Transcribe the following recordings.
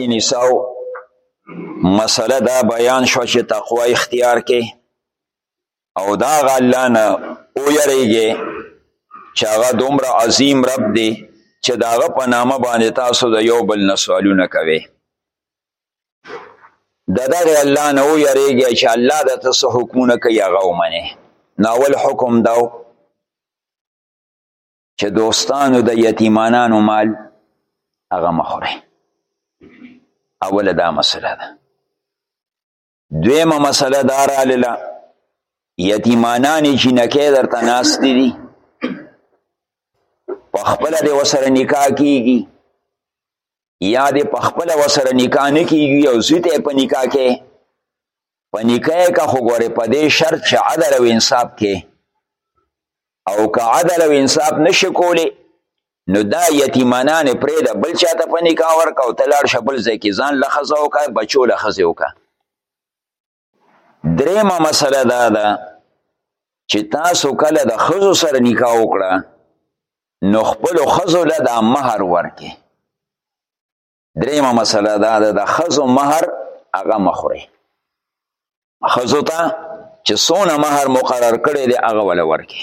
نساو مسله دا بیان شو چې تقوا اختیار کې او دا غ الله نه او یریږي چې هغه دومره عظیم رب دی چې دا غ په نامه باندې تاسو د یو بل نه سوالونه کوي د دغه الله نه او یریږي چې الله د تاسو حکمونه کوي هغه ومني ناول حکم داو چې دوستانو د یتیمانانو مال هغه مخوره اوله دا مسله ده دویمه مسله دا رااله یتیمانان چې نکې درته ناست دي په خپل د وسره نکاح کیږي یا دې په خپل وسره نکاح نه کیږي او زوی ته په نکاح کې په نکاح کا خو ګوره په دې شرط چې عدل او انصاف کې او که عدل او انصاف نشي کولی نو دا یتیمانان پرې د بل چاته په نکاح ورکاو تلاړ شبل ځکه ځان لخصه وکا بچو لخصه وکا دریمه مسله دا ده چې تاسو کله د خزو سره نکاح وکړه نو خپل خزو له د مہر ورکې دریمه مسله دا ده د خزو مہر هغه مخوري خزو ته چې سونه مہر مقرر کړي دی هغه ول ورکې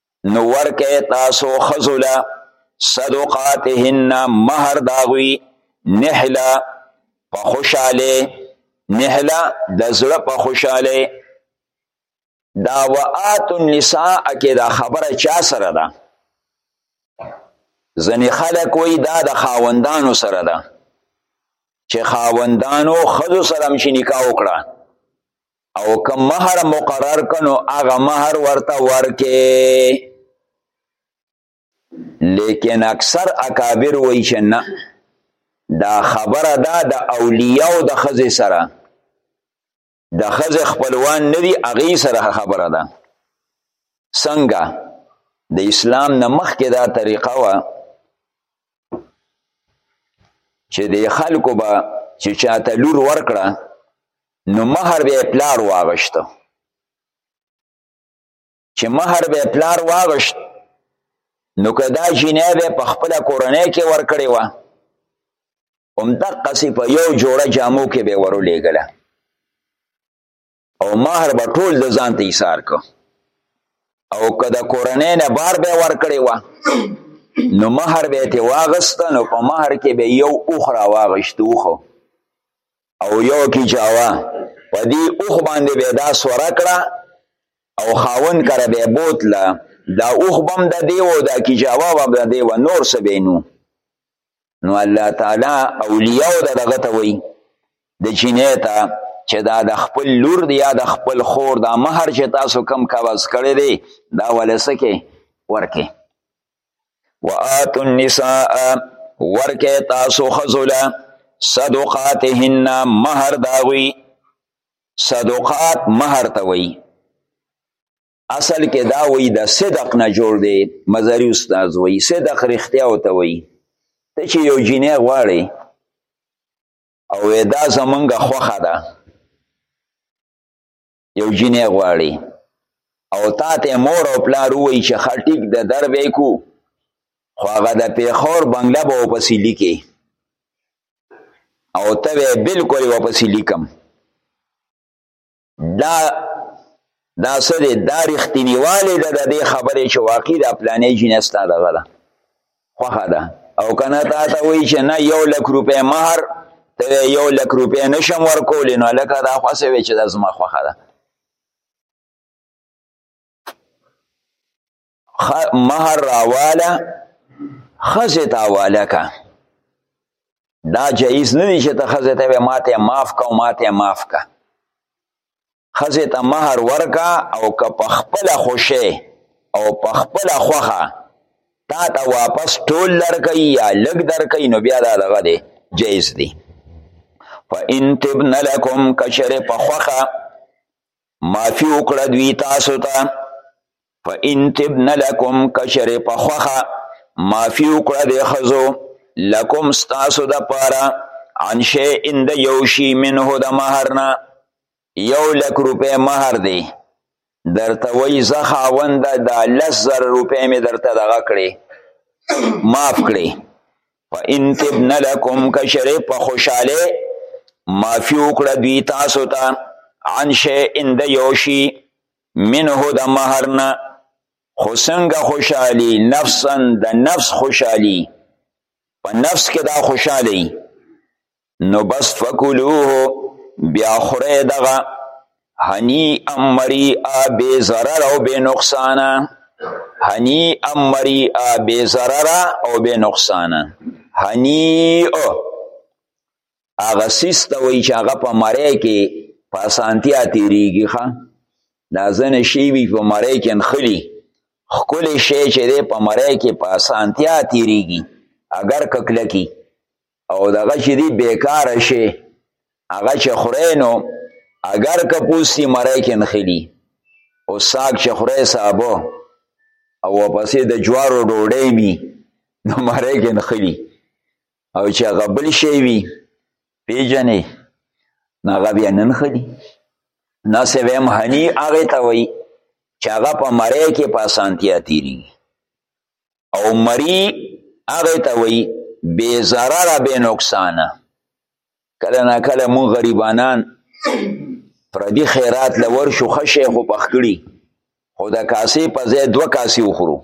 نو ورکه تاسو خزولا صدقاتهن مہر داغوی نحلا په خوشاله نحلا د زړه په خوشاله دا وآت النساء کې دا خبره چا سره ده ځنې خلک وایي دا د خاوندانو سره ده چې خاوندانو ښځو سره هم چې نکاح وکړه او که مہر مقرر کنو هغه مہر ورته ورکه لیکن اکثر اکابر وای چې نه دا خبره دا د اولیاء د خزه سره د خزه خپلوان نه دی اغي سره خبره ده څنګه د اسلام نه مخکې دا طریقه و چې د خلکو به چې چاته لور ورکړه نو مهر به پلار واغشت چې مهر به پلار واغشت نو که دا جنې به په خپل کورنۍ کې ورکړې و هم دقه سی په یو جوړه جامو کې به ورولېګله او مهر به ټول د ځان ته ایثار کو او که د کورنۍ نه بار به ورکړې و نو مهر به ته واغست نو په مهر کې به یو اوخ را واغشت اوخو او یو کی جاوا په دې اوخ باندې به دا سوره کړه او خاون کړه به بوتله دا اوخ بم د دی او دا کی جاوا بم د دی و نور څه بینو نو الله تعالی اولیاء د دغه ته وای د جنې ته چې دا د خپل لور دی یا د خپل خور دا مہر چې تاسو کم کاواز کړی دی دا ولسکه ورکه وآتو النساء ورکه تاسو خزولا صدقاتهن مہر داوی صدقات مہر ته وی اصل کې دا وی د صدق نه جوړ دی مزاری استاد وی صدق رښتیا وته وی ته چې یو جینې غواړي او دا زمونږ خوخه ده یو جینې غواړي او تا ته مور او پلار وایي چې ښه ټیک د در به یې کو خو هغه د پېښور بنګله به ورپسې لیکې او ته به یې بلکل ورپسې لیکم دا دا څه دی دا رښتینیوالی ده د دې خبرې چې واقعي دا پلانې جینۍ ستا دغه ده خوخه ده او کنه تا ته وی چې نه یو لک روپې مہر ته یو لک روپې نشم ورکول نو لکه دا خواسه وی چې د زما خوخه ده مہر راواله خزه تا واله کا دا جایز نه دی چې ته خزه ته ماته معاف کا او ماته معاف کا خزه ته مہر ورکا او که په خپل خوشي او په خپل خوخه تا ته واپس ټول لرکې یا لګ درکې نو بیا دا دغه دی جایز دی فان تبن لكم کشر په خوخه معافي وکړه دوی تاسو ته فان تبن لکم کشر په خوخه معافی وکړه د خزو لکم ستاسو د پاره عن شی ان د یو شی منه د مہر نه یو لک روپې مہر دی درته وای زه خاوند دا لس زر روپې مې درته دغه کړې معاف کړې فان تبن لکم کشر په خوشاله معافی وکړه دوی تاسو ته عن شی ان د یو شی منه د مهر نه خو څنګه خوشحالي نفسا د نفس خوشحالي په نفس کې دا خوشحالي نو بس فکلوه بیا خورې دغه هنی امری ا بی ضرر او بی نقصان هنی امری ا بی ضرر او بی نقصان هنی او هغه سیس ته وایي چې هغه په مرۍ کې په اسانتیا تېرېږي ښه دا ځینې شی وي په مرۍ کې نښلي ښکلی شی چې دی په مرۍ کې په اسانتیا تېرېږي اګر که کلکي او دغه چې دی بېکاره شی هغه چې خورئ نو اګر که پوستي مرۍ کې نښلي او ساګ چې خورئ سابه او ورپسې د جوارو ډوډۍ مي نو مرۍ کې نښلي او چې هغه بل شی وي پیژنې نو هغه بیا نن ښه دي نه سوی هم هني هغې ته وایي چې هغه په مرۍ کې په اسانتیا تېرېږي او مري هغې ته وایي بې ضرره بې نقصانه کله نا کله مون غریبانان پردی خیرات لور شو خشه خو پخکړي خو د کاسې په ځای دوه کاسې وخورو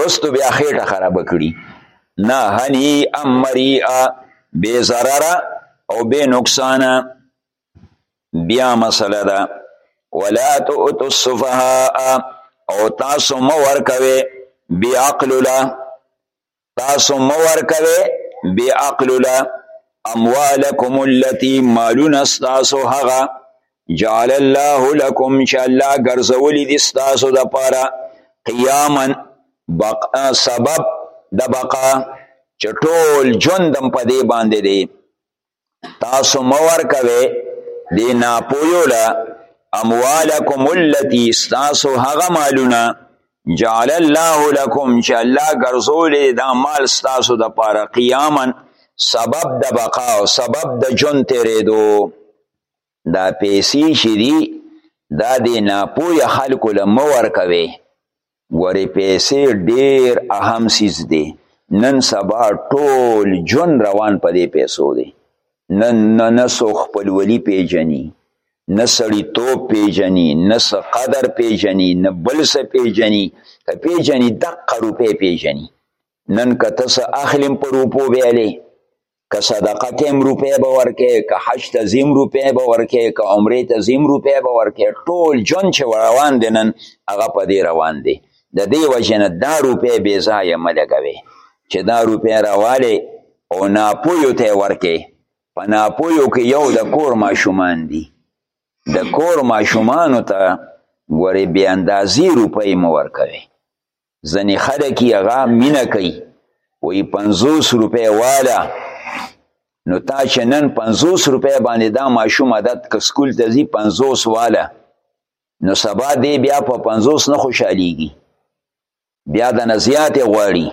رستو بیا خېټه خراب کړي نه هني ام مریا بے ضرر او بے نقصان بیا مسله ده ولا تؤتوا السفهاء او تاسو مو ورکوي بیا عقل لا تاسو مه ورکوي بی عقل له اموالکم التي مالون استاسو هغه جعل الله لكم چې الله ګرځولي دي استاسو د پاره قیاما بقا سبب د بقا چې ټول ژوندم په دې باندې دی تاسو مور کوي دی ناپویو له اموالکم التي استاسو هغه مالونه جعل الله لكم چې الله ګرځولې دا مال استاسو د پاره قیاما سبب د بقا او سبب د جون تیرېدو دا پیسې چې دي دا د ناپوهه خلکو له مور کوي ګورې پیسې ډیر اهم سیز دی نن سبا ټول جون روان په دې پیسو دی نن نه نه سو خپل ولی پیجنی نه سړی توپ پیجنی نه س قدر پیجنی نه بل س پیجنی که پیجنی دقه روپی پیجنی نن که تس اخلیم پر روپو بیلی که صدقه ته هم روپۍ به ورکې که حج ته ځي هم روپۍ به ورکې که عمرې ته ځي هم روپۍ به ورکې ټول ژوند چې روان دی نن هغه په دې روان دی د دې وجې نه دا روپۍ بې ځایه مه لګوې چې دا روپۍ راوالې او ناپویو ته یې ورکې په ناپویو کې یو د کور ماشومان دي د کور ماشومانو ته ګورې بې اندازې روپۍ مه ورکوې ځنې خلک یې هغه مینه کوي وایي پنځوس روپۍ واله نو تا چې نن پنځوس روپۍ باندې دا ماشوم عادت که سکول ته ځي پنځوس واله نو سبا دی بیا په پنځوس نه خوشحالیږي بیا د نه زیاتې غواړي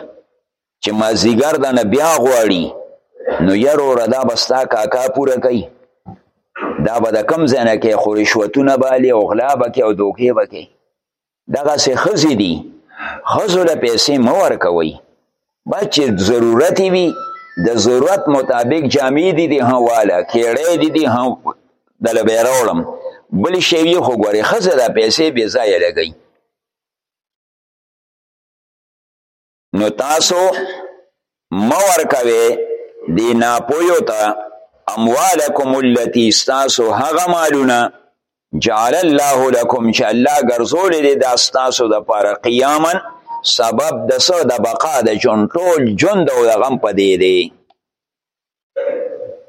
چې مازیګر د نه بیا غواړي نو یاره وروره دا به ستا کاکا پوره کوي دا به د کم ځای نه کوي خو رشوتونه به او غلا به کوي او دوکې به کوي دغه سه خزي دي خزو له پیسې مو ورکوي بچ ضرورت وي د ضرورت مطابق جامې دي دي هم والا کېړې دي دي هم د لبیرولم بل شی یې خو ګوري خزه د پیسې بې ځای لګي نو تاسو مور کوي دی ناپویو ته اموالکم اللتی ستاسو هغه مالونه جعل الله لکم چې الله ګرځولې دی دا ستاسو د پاره قیامن سبب د سو د بقا د جون ټول جون د غم په دی دی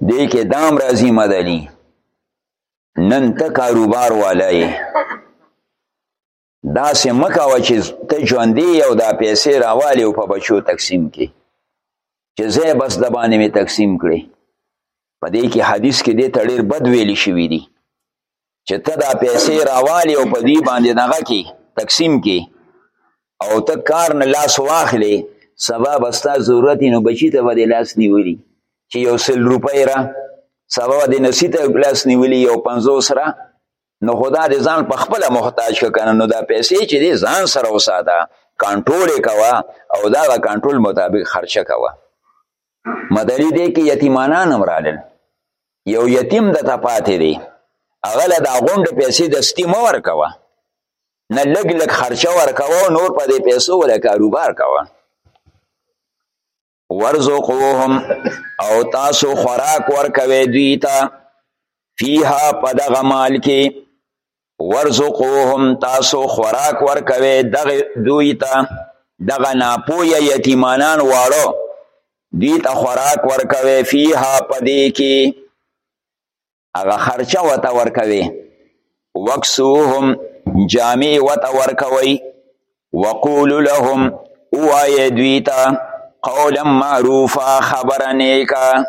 دی کې دام راځي مدلی نن ته کاروبار والای داسې مکه و چې ته ژوندې یو دا پیسې راوالې او په بچو تقسیم کې چې زه بس د باندې مې تقسیم کړې په دې کې حدیث کې دې ته ډېر بد ویلي شوي دي چې ته دا پیسې راوالې او په دې باندې دغه کې تقسیم کې او ته کار نه لاس واخلې سبا به ستا ضرورت نو بچي ته به دې لاس نیولي چې یو سل روپۍ را سبا به دې نسی ته لاس نیولي یو پنځوس را نو خدا دې ځان په خپل محتاج ک کنه نو دا پیسې چې دې ځان سره وساته کنټرول کوا او دا غا کنټرول مطابق خرچه کوا مدلی دې کې یتیمانان امرالل یو یتیم د تپاتې دی هغه له دا غونډ پیسې د ستی مو ورکوا نه لګ لګ خرچه ورکوا نور په دې پیسو ولا کاروبار کوا ورزقوهم او تاسو خوراک ورکوي دوی ته فیها په دغه مال کې ورزقوهم تاسو خوراک ورکوي دغه دوی ته دغه ناپوهه یتیمانان واړو دوی ته خوراک ورکوي فیها په دې کې هغه خرچه وته ورکوي وکسوهم جامع وته ورکوي وقول لهم اوایه دوی ته قولا معروفا خبره نیکه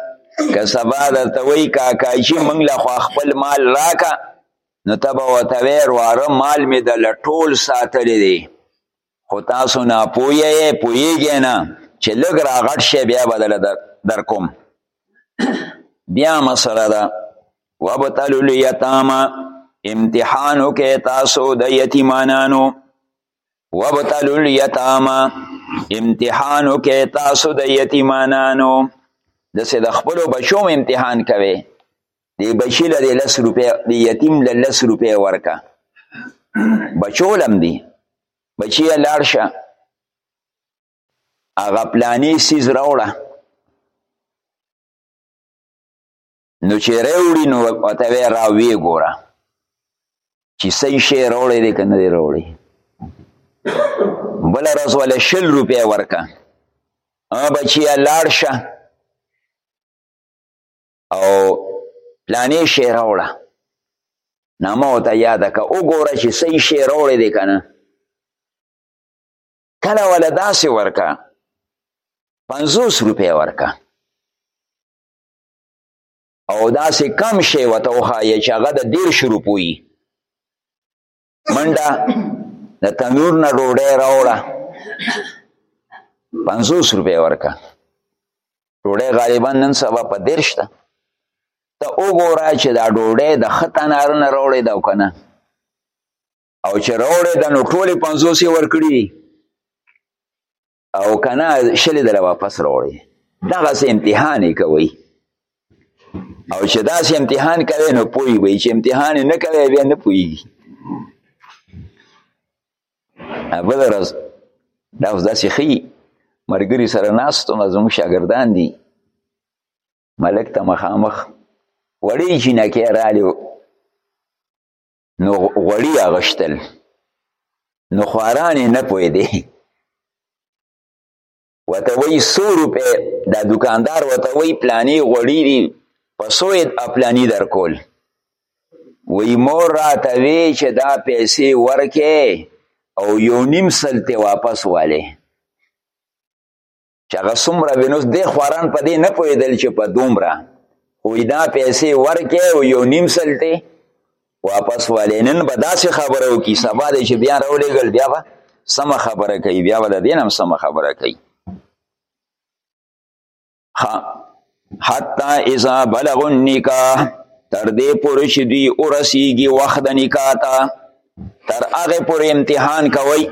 که سبا درته وایي کاکاجي موږ له خوا خپل مال راکه نو ته به ورته وایې وروره مال مې د له ټول ساتلی دی خو تاسو نه پوهیږئ پوهیږئ نه چې لږ را غټ شي بیا بدله در کوم بیا مسله ده وابتلو الیتاما امتحانو کې تاسو د یتیمانانو وابتلو الیتاما امتحانو کې تاسو د یتیمانانو د سې د خپلو بچو امتحان کوي دی بچی له دی لس روپی دی یتیم له لس روپی ورکا بچولم دی بچی لاړ شه هغه پلانی سیز راوړه نو چې راوړي نو ورته وی راوی ګوره چې صحیح شی راوړی دی که نه دی راوړی بله ورځ وله شل روپی ورکه بچیه لاړ شه او پلانې شی راوړه نامه ورته یاده که وګوره چې صحیح شی راوړی دی که نه کله وله داسې ورکه پنځوس روپۍ ورکه او داسې کم شی ورته وښایه چې هغه د دېرشو روپو وي منډه د تنور نه ډوډۍ راوړه پنځوس روپۍ ورکه ډوډۍ غالبا نن سبا په دېرش ده ته وګوره چې دا ډوډۍ د ښه تنار نه راوړې ده او که نه او چې راوړې ده نو ټولې پنځوس یې ورکړي دي او کنه شل دل واپس راوړي دغه سه امتحان کوي او چې دا سه امتحان کوي نو پوي وي چې امتحان نه کوي بیا نه پوي اول ورځ دا اوس داسې ښي مرګري سره ناستو ما زموږ شاګردان دي ملک ته مخامخ وړې جینکې رالی نو غوړي اغشتل نو خواران یې نه پوهېدې ورته وایي څو روپۍ دا دوکاندار ورته وایي پلانې غوړي دي په څو یې پلاني درکول وایي مور راته وی چې دا پیسې ورکې او یو نیم سلتې واپس والې چې هغه څومره وي نو دې خواران په دې نه پوهېدل چې په دومره خو دا پیسې ورکې او یو نیم سل دی واپس والې نن به داسې خبره وکړي سبا دی چې بیا راولېږل بیا به سمه خبره کوي بیا به د دې نه هم سمه خبره کوي ها حتی اذا بلغ النکاح تر دې پورې چې دوی ورسیږي وخت د نکاح ته تر هغه پورې امتحان کوي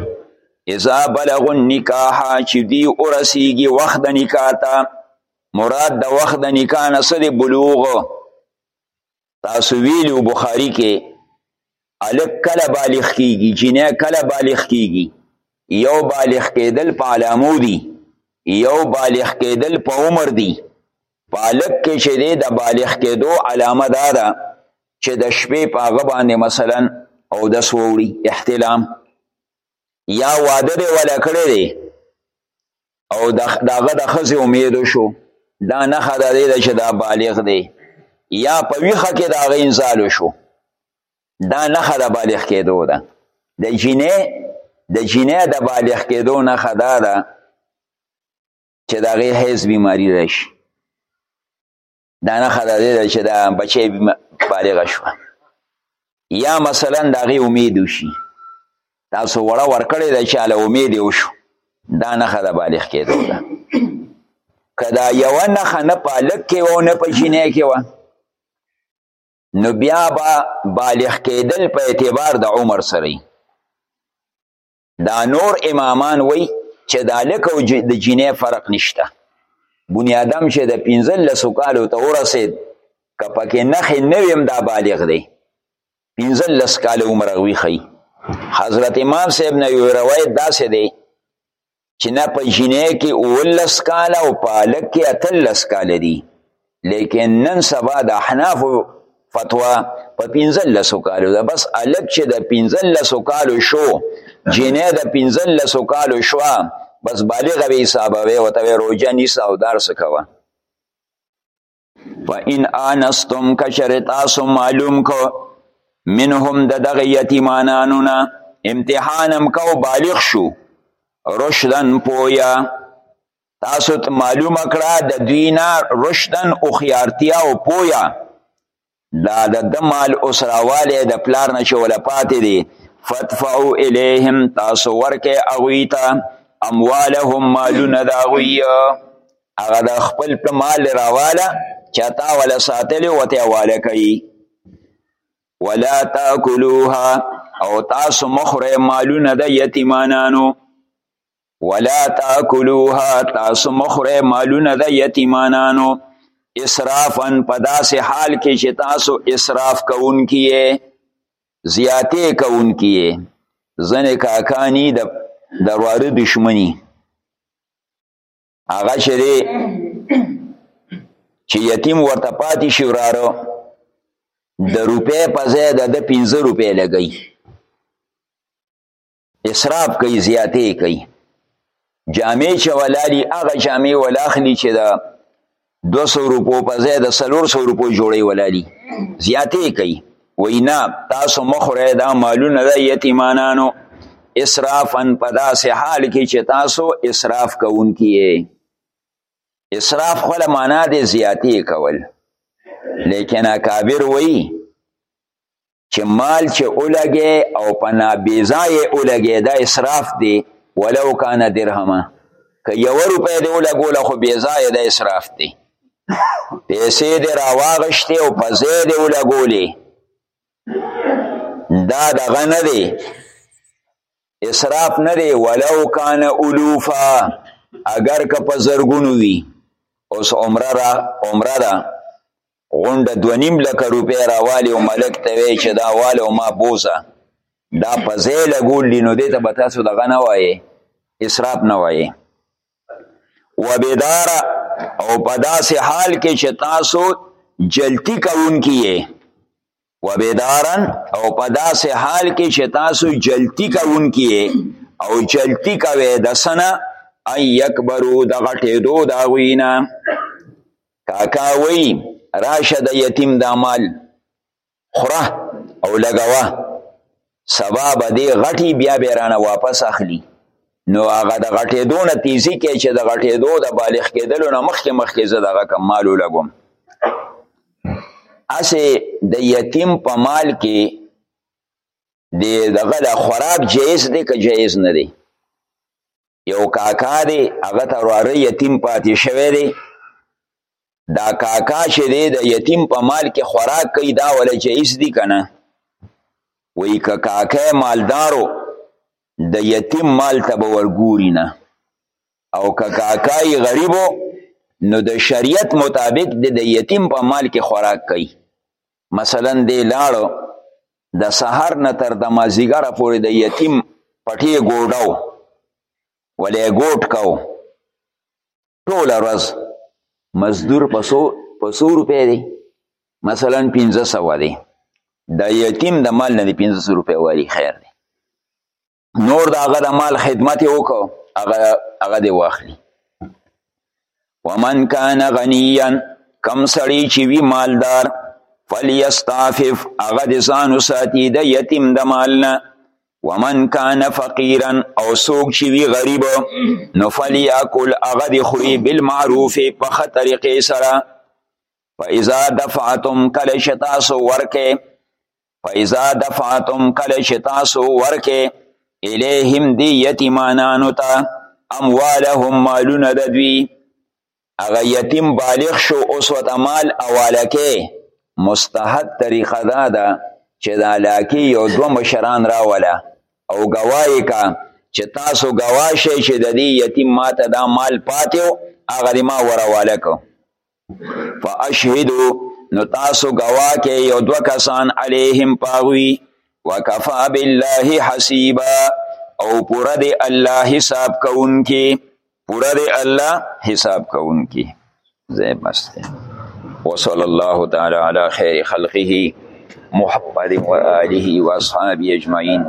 اذا بلغ النکاح چې دوی ورسیږي وخت د نکاح ته مراد د وخت د نکاح نه څه بلوغ تاسو ویلو بخاری کې الک کله بالغ کیږي جنې کله بالغ کیږي یو بالغ کېدل په علامو دي یو بالغ کېدل په عمر دي بالغ کې چې دی د بالغ کېدو علامه دا ده چې د شپې په هغه باندې مثلا او د سوړي احتلام یا واده دی ولا کړی دی او داغه د خزه امید شو دا نه خدا دی چې دا بالغ دی یا په ویخه کې دا غین زالو شو دا نه خدا بالغ کېدو ده د جینې د جینې د بالغ کېدو نه خدا ده چې دا غي حیز بیماری راشي دا نښه د دې ده چې دا بچی بالغه شوه یا مثلا د هغې امید وشي تاسو وړه ورکړې ده چې هله امید یې وشو دا نښه د بالغ کېدو ده که دا یوه نښه نه په هلک کې وه او نه په جینۍ کې وه نو بیا به بالغ کېدل په اعتبار د عمر سره دا نور امامان وای چې دا لکه او د جینې فرق نشته بنی آدم چې د 15 کالو ته ورسید کپکه نخې نویم دا بالغ دی 15 کال عمر غوي خي حضرت امام صاحب نه یو روایت داسې دی چې نه په جینې کې اولس کال او پالک کې اتلس کال دی لیکن نن سبا د احنافو فتوا په 15 کالو ده بس الک چې د 15 کالو شو جنې د 15 کالو شو بس بالغ به حساب وي او ته روزه نیسه او دار څه کوه فإن آنستم کشرتا سو معلوم کو منهم د دغه یتیمانانو نه امتحانم کو بالغ شو رشدن پویا تاسو ته معلومه کړه د دوی نه رشدن هوښیارتیا او پوهه دا د د مال اوسراوالی د پلار نه چې وله پاتې دی فدفعو الیهم تاسو ورکې هغوی ته اموالهم مالونه د هغوی هغه د خپل په مال راواله چې تا وله ساتلی وته حواله کوي ولا تاکلوها او تاسو مخوره مالونه د یتیمانانو ولا تاکلوها تاسو مخره مالونه د یتیمانانو اسرافا په داسې حال کې چې تاسو اسراف کوونکي یې زیاتې کوونکي یې ځنې کاکانی د درواره دشمنی هغه چې دی چې یتیم ورته پاتې شي وراره د روپۍ په ځای د ده پنځه روپۍ لګوي اسراف کوي زیاتې کوي جامې چې ولالي هغه جامې ولاخلي چې د 200 روپو په ځای د 300 روپو جوړي ولالي زیاتې کوي وینا تاسو مخره دا مالونه د یتیمانانو اسرافن په داسې حال کې چې تاسو اسراف کوونکی یې اسراف خو له معنا د زیاتې کول لیکن اکابر وایي چې مال چې اولګي او په نابیزای اولګي دا اسراف دی ولو کان درهمه که یو روپۍ دی اولګول خو بیزای دا اسراف دی پیسې دی راواغشتې او په ځای دی اولګولې دا دغه نه دی اسراف نه دی ولو کان الوفا اگر که په زرګونو وي اوس عمره را عمره ده غونډه دوه نیم لکه روپۍ راوالي او ملک ته وایي چې دا واله ما بوزه دا په ځای لګول دي نو دې ته به تاسو دغه نه وایې اسراف نه وایې وبداره او په داسې حال کې چې تاسو جلتی کوونکي یې و بیدارن او په داسې حال کې چې تاسو جلتی کوونکي او جلتی کوي د سنه ان یکبرو د غټېدو د هغوی نه کاکا وایي راشه د یتیم دا مال خوره او لګوه سبا به دی غټي بیا به رانه واپس اخلي نو هغه د غټېدو نه تیزی کې چې د غټېدو د بالغ کېدلو نه مخکې مخکې زه دغه کم مال ولګوم هسې د یتیم په مال کې د دغه له خوراک جایز دی که جایز نه دی یو کاکا دی هغه ته وراره یتیم پاتې شوی دی دا کاکا چې دی د یتیم په مال کې خوراک کوي دا ولی جایز دی که نه وایي که کاکا مالدارو د یتیم مال ته به ورګوري نه او که کاکا یې غریبو نو د شریعت مطابق د یتیم په مال کې خوراک کوي مثلا دی لاړو د سحر نه تر د مازیګر پورې د یتیم پټې ګوډاو ولې ګوټ کو ټول ورځ مزدور پسو پسو روپې دی مثلا 1500 دی د یتیم د مال نه 1500 روپې واری خیر دی نور د هغه د مال خدمت یې وکړو هغه هغه دې واخلي ومن کان غنیا کم سړی چې وي مالدار فلیستعفف هغه د ځان وساتي د یتیم د مال نه ومن کان فقیرا او څوک چې وي غریب نو فلیاکل هغه د خوري بالمعروف په ښه طریقې سره فاذا دفعتم کله چې تاسو ورکې فاذا دفعتم کله چې تاسو ورکه الیهم دی یتیمانانو ته اموالهم مالونه د دوی هغه یتیم بالغ شو اوس ورته مال حواله کې مستحد طریقه دا ده چې د علاقې یو دوه مشران راوله او ګواهی کا چې تاسو ګواه شئ چې د دې یتیم ماته دا مال پاتې و هغه ما ورواله کو فاشهدو نو تاسو گواه کې یو دو کسان علیهم پاغوی وکفا بالله حسیبا او پورا دی الله حساب کون کی پورا دی الله حساب کون کی زی بس دی وصل الله تعالی علی خیر خلقه محمد و آله و اصحابه اجمعین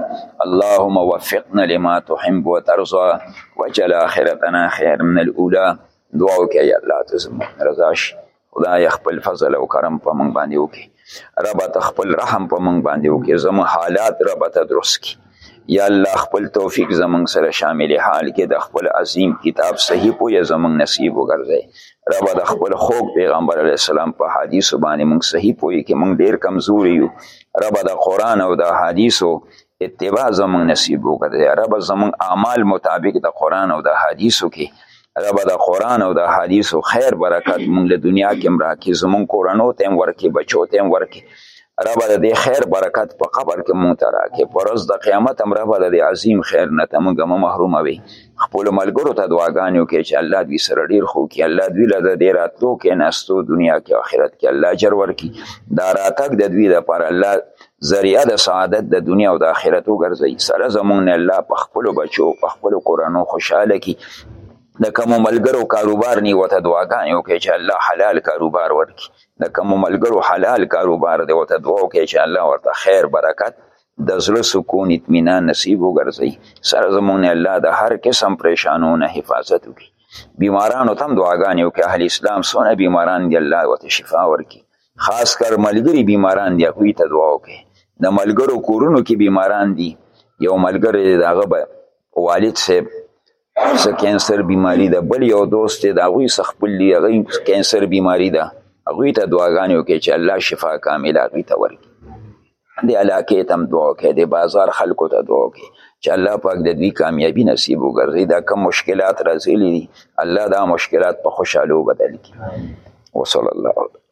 اللهم وفقنا لما تحب وترضى وجل آخرتنا خير من الأولى دعا وکړه یا الله ته زموږ رضا شي خدای خپل فضل او کرم په موږ باندې وکړي رب ته خپل رحم په موږ باندې وکړي زموږ حالات رب ته درست کړي یا الله خپل توفیق زمونږ سره شامل حال کې د خپل عظیم کتاب صحیح پوی زمونږ نصیب وګرځي رب د خپل خوږ پیغمبر علی السلام په حدیث باندې مونږ صحیح پوی کې مونږ ډیر کمزوري یو رب د قران او د حدیثو اتباع زمونږ نصیب وګرځي رب زمونږ اعمال مطابق د قران او د حدیثو کې الله به د قرآن او د حدیثو خیر برکت مونږ له دنیا کې هم راکړي زمونږ کورنو ته هم ورکړي بچو ته هم ورکړي الله به د دې خیر برکت په قبر کې مونږ ته راکړي په ورځ د قیامت هم الله به د دې عظیم خیر نه ته مونږ مه محروموي خپلو ملګرو ته دعاګانې وکړي چې الله دوی سره ډېر ښه وکړي الله دوی له د دې راتلو کېناستو دنیا کې آخرت کې الله اجر ورکړي دا راتګ د دوی لپاره الله ذریعه د سعادت د دنیا او د آخرت وګرځي سره زمونږ نه الله په خپلو بچو په خپلو کورنو خوشحاله کړي د کومو ملګرو کاروبار نی وته دعاګانې وکړي چې الله حلال کاروبار ورکړي د کومو ملګرو حلال کاروبار دی وته دعا وکړي چې الله ورته خیر برکت د زړه سکون اطمینان نصیب وګرځي سره زمونږ نه الله د هر قسم پریشانونه حفاظت وکړي بیمارانو تم دعاګانې وکړي اهل اسلام سونه بیماران دی الله ورته شفا ورکړي خاص کر ملګری بیماران دی هغوی ته دعا وکړي د ملګرو کورونو کې بیماران دي یو ملګری دی د هغه والد صاحب څه کینسر بیماری ده بل یو دوست دی د هغوی څه خپل دی هغوی کینسر بیماری ده هغوی ته دعاګانې وکړي چې الله شفا کامله هغوی ته ورکړي د علاقې تم دعا وکړي د بازار خلکو ته دعا وکړي چې الله پاک د دوی کامیابی نصیب وګرځي دا کم مشکلات راځلي دي الله دا مشکلات په خوشحالو بدل کړي وصلی الله علیه